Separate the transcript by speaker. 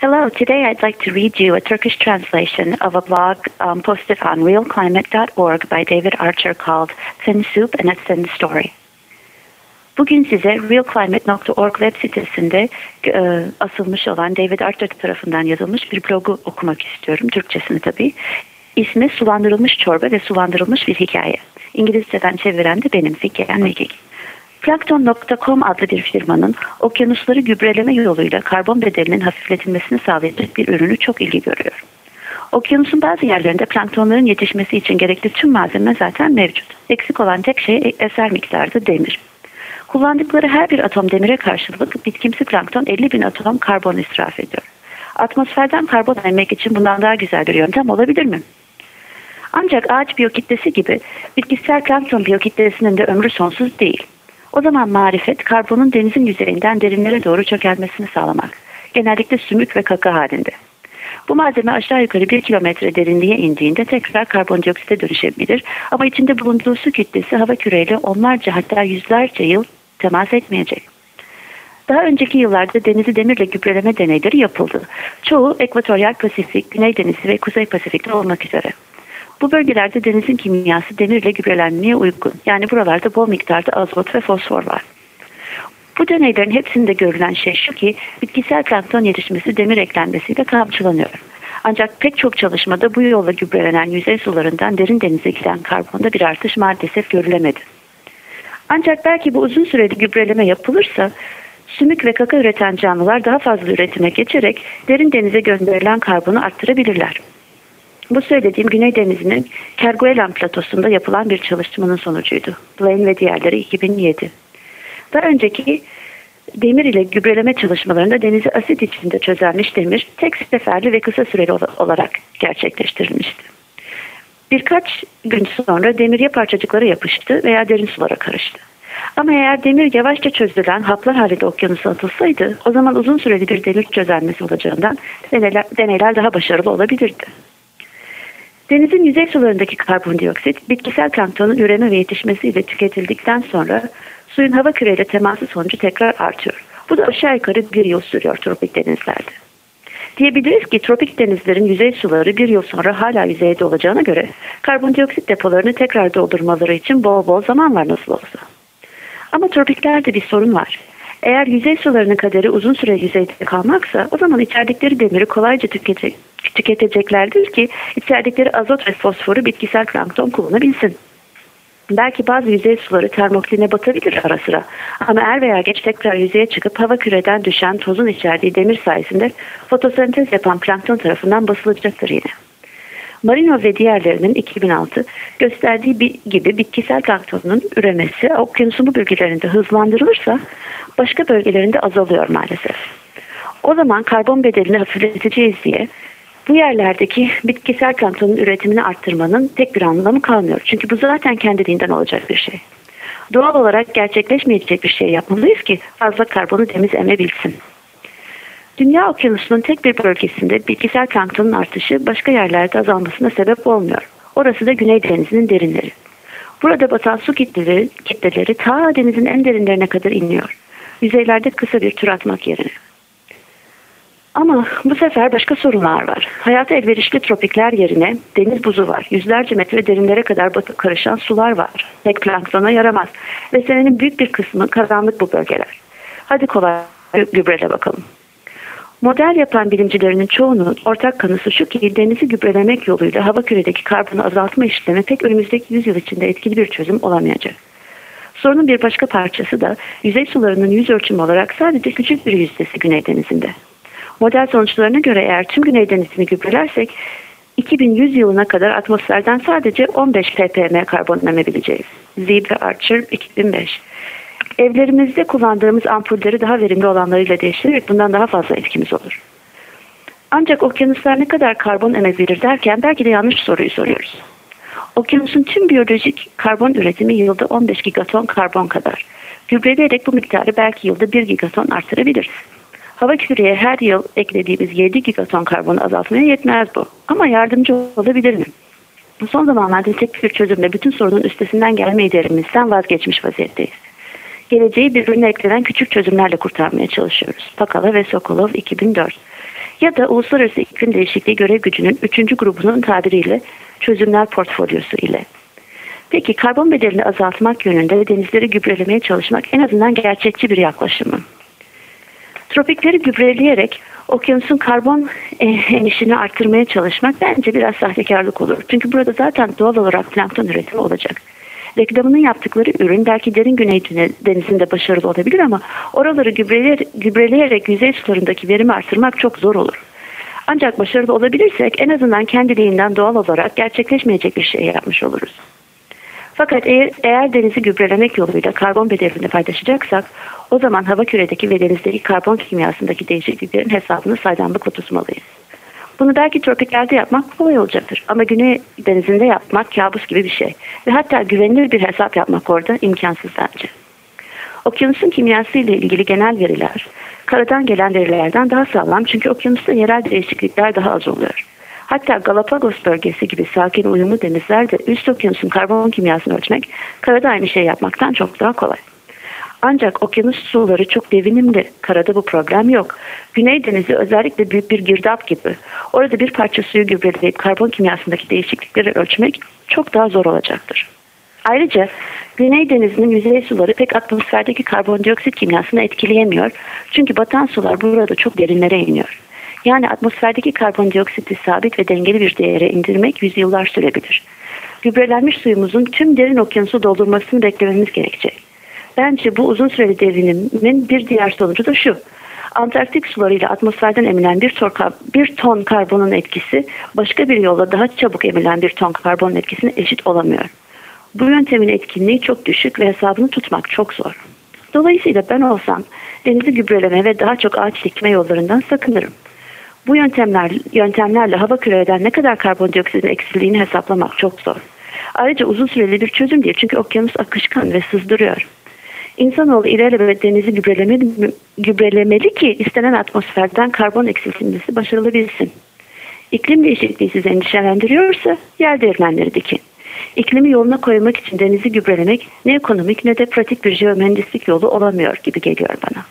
Speaker 1: Hello, today I'd like to read you a Turkish translation of a blog um, posted on realclimate.org by David Archer called Thin Soup and a Thin Story. Bugün size realclimate.org web sitesinde e, asılmış olan David Archer tarafından yazılmış bir blogu okumak istiyorum. Türkçesini tabii. İsmi Sulandırılmış Çorba ve Sulandırılmış Bir Hikaye. İngilizceden çeviren de benim Figen Mekik. Plankton.com adlı bir firmanın okyanusları gübreleme yoluyla karbon bedelinin hafifletilmesini sağlayacak bir ürünü çok ilgi görüyor. Okyanusun bazı yerlerinde planktonların yetişmesi için gerekli tüm malzeme zaten mevcut. Eksik olan tek şey eser miktarda demir. Kullandıkları her bir atom demire karşılık bitkimsi plankton 50 bin atom karbon israf ediyor. Atmosferden karbon emmek için bundan daha güzel bir yöntem olabilir mi? Ancak ağaç biyokitlesi gibi bitkisel plankton biyokitlesinin de ömrü sonsuz değil. O zaman marifet karbonun denizin yüzeyinden derinlere doğru çökelmesini sağlamak. Genellikle sümük ve kaka halinde. Bu malzeme aşağı yukarı bir kilometre derinliğe indiğinde tekrar karbondioksite dönüşebilir ama içinde bulunduğu su kütlesi hava küreyle onlarca hatta yüzlerce yıl temas etmeyecek. Daha önceki yıllarda denizi demirle gübreleme deneyleri yapıldı. Çoğu ekvatoryal Pasifik, Güney Denizi ve Kuzey Pasifik'te olmak üzere. Bu bölgelerde denizin kimyası demirle gübrelenmeye uygun. Yani buralarda bol miktarda azot ve fosfor var. Bu deneylerin hepsinde görülen şey şu ki bitkisel plankton yetişmesi demir eklenmesiyle kamçılanıyor. Ancak pek çok çalışmada bu yolla gübrelenen yüzey sularından derin denize giden karbonda bir artış maalesef görülemedi. Ancak belki bu uzun süreli gübreleme yapılırsa sümük ve kaka üreten canlılar daha fazla üretime geçerek derin denize gönderilen karbonu arttırabilirler. Bu söylediğim Güney Denizi'nin Kerguelen platosunda yapılan bir çalışmanın sonucuydu. Blaine ve diğerleri 2007. Daha önceki demir ile gübreleme çalışmalarında denizi asit içinde çözelmiş demir tek seferli ve kısa süreli olarak gerçekleştirilmişti. Birkaç gün sonra demir ya parçacıklara yapıştı veya derin sulara karıştı. Ama eğer demir yavaşça çözülen haplar halinde okyanusa atılsaydı o zaman uzun süreli bir demir çözelmesi olacağından deneyler, deneyler daha başarılı olabilirdi. Denizin yüzey sularındaki karbondioksit bitkisel planktonun üreme ve yetişmesiyle tüketildikten sonra suyun hava küreyle teması sonucu tekrar artıyor. Bu da aşağı yukarı bir yıl sürüyor tropik denizlerde. Diyebiliriz ki tropik denizlerin yüzey suları bir yıl sonra hala yüzeyde olacağına göre karbondioksit depolarını tekrar doldurmaları için bol bol zaman var nasıl olsa. Ama tropiklerde bir sorun var. Eğer yüzey sularının kaderi uzun süre yüzeyde kalmaksa o zaman içerdikleri demiri kolayca tüketecek, tüketeceklerdir ki içerdikleri azot ve fosforu bitkisel plankton kullanabilsin. Belki bazı yüzey suları termokline batabilir ara sıra. Ama er veya geç tekrar yüzeye çıkıp hava küreden düşen tozun içerdiği demir sayesinde fotosentez yapan plankton tarafından basılacaktır yine. Marino ve diğerlerinin 2006 gösterdiği gibi bitkisel planktonun üremesi okyanusun bu bölgelerinde hızlandırılırsa başka bölgelerinde azalıyor maalesef. O zaman karbon bedelini hafifleteceğiz diye bu yerlerdeki bitkisel planktonun üretimini arttırmanın tek bir anlamı kalmıyor. Çünkü bu zaten kendiliğinden olacak bir şey. Doğal olarak gerçekleşmeyecek bir şey yapmalıyız ki fazla karbonu temiz emebilsin. Dünya okyanusunun tek bir bölgesinde bitkisel planktonun artışı başka yerlerde azalmasına sebep olmuyor. Orası da Güney Denizi'nin derinleri. Burada batan su kitleleri, kitleleri ta denizin en derinlerine kadar iniyor. Yüzeylerde kısa bir tur atmak yerine. Ama bu sefer başka sorunlar var. Hayata elverişli tropikler yerine deniz buzu var. Yüzlerce metre derinlere kadar batıp karışan sular var. Pek planktona yaramaz. Ve senenin büyük bir kısmı karanlık bu bölgeler. Hadi kolay gübrele bakalım. Model yapan bilimcilerinin çoğunun ortak kanısı şu ki denizi gübrelemek yoluyla hava küredeki karbonu azaltma işlemi pek önümüzdeki yüzyıl içinde etkili bir çözüm olamayacak. Sorunun bir başka parçası da yüzey sularının yüz ölçümü olarak sadece küçük bir yüzdesi Güney Denizi'nde. Model sonuçlarına göre eğer tüm Güney Denizi'ni gübrelersek 2100 yılına kadar atmosferden sadece 15 ppm karbon emebileceğiz. Zebra Archer 2005. Evlerimizde kullandığımız ampulleri daha verimli olanlarıyla değiştirerek bundan daha fazla etkimiz olur. Ancak okyanuslar ne kadar karbon emebilir derken belki de yanlış soruyu soruyoruz. Okyanusun tüm biyolojik karbon üretimi yılda 15 gigaton karbon kadar. Gübreleyerek bu miktarı belki yılda 1 gigaton artırabiliriz. Hava küreye her yıl eklediğimiz 7 gigaton karbonu azaltmaya yetmez bu. Ama yardımcı olabilir mi? Son zamanlarda tek bir çözümle bütün sorunun üstesinden gelme idealimizden vazgeçmiş vaziyetteyiz. Geleceği birbirine eklenen küçük çözümlerle kurtarmaya çalışıyoruz. Pakala ve Sokolov 2004. ya da uluslararası iklim değişikliği görev gücünün üçüncü grubunun tabiriyle çözümler portfolyosu ile. Peki karbon bedelini azaltmak yönünde denizleri gübrelemeye çalışmak en azından gerçekçi bir yaklaşım mı? Tropikleri gübreleyerek okyanusun karbon e, emisini arttırmaya çalışmak bence biraz sahtekarlık olur. Çünkü burada zaten doğal olarak plankton üretimi olacak. Reklamının yaptıkları ürün belki derin güney denizinde başarılı olabilir ama oraları gübreleyerek yüzey sularındaki verimi artırmak çok zor olur. Ancak başarılı olabilirsek en azından kendiliğinden doğal olarak gerçekleşmeyecek bir şey yapmış oluruz. Fakat eğer, eğer denizi gübrelemek yoluyla karbon bedelini paylaşacaksak o zaman hava küredeki ve denizdeki karbon kimyasındaki değişikliklerin hesabını saydamlıkla tutmalıyız. Bunu belki tropiklerde yapmak kolay olacaktır ama Güney Denizi'nde yapmak kabus gibi bir şey. Ve hatta güvenilir bir hesap yapmak orada imkansız bence. Okyanusun kimyası ile ilgili genel veriler, karadan gelen verilerden daha sağlam çünkü okyanusta yerel değişiklikler daha az oluyor. Hatta Galapagos bölgesi gibi sakin uyumlu denizlerde üst okyanusun karbon kimyasını ölçmek karada aynı şey yapmaktan çok daha kolay. Ancak okyanus suları çok devinimli. Karada bu problem yok. Güney denizi özellikle büyük bir girdap gibi. Orada bir parça suyu gübreleyip karbon kimyasındaki değişiklikleri ölçmek çok daha zor olacaktır. Ayrıca Güney denizinin yüzey suları pek atmosferdeki karbondioksit kimyasını etkileyemiyor. Çünkü batan sular burada çok derinlere iniyor. Yani atmosferdeki karbondioksiti sabit ve dengeli bir değere indirmek yüzyıllar sürebilir. Gübrelenmiş suyumuzun tüm derin okyanusu doldurmasını beklememiz gerekecek. Bence bu uzun süreli devrimin bir diğer sonucu da şu. Antarktik sularıyla atmosferden emilen bir ton, bir ton karbonun etkisi başka bir yolla daha çabuk emilen bir ton karbonun etkisine eşit olamıyor. Bu yöntemin etkinliği çok düşük ve hesabını tutmak çok zor. Dolayısıyla ben olsam denizi gübreleme ve daha çok ağaç dikme yollarından sakınırım. Bu yöntemler, yöntemlerle hava küreden ne kadar karbondioksitin eksildiğini hesaplamak çok zor. Ayrıca uzun süreli bir çözüm değil çünkü okyanus akışkan ve sızdırıyor. İnsanoğlu ileride denizi gübrelemeli, gübrelemeli ki istenen atmosferden karbon eksiltilmesi başarılabilsin. İklim değişikliği sizi endişelendiriyorsa yer değirmenleri dikin. İklimi yoluna koymak için denizi gübrelemek ne ekonomik ne de pratik bir jeomühendislik yolu olamıyor gibi geliyor bana.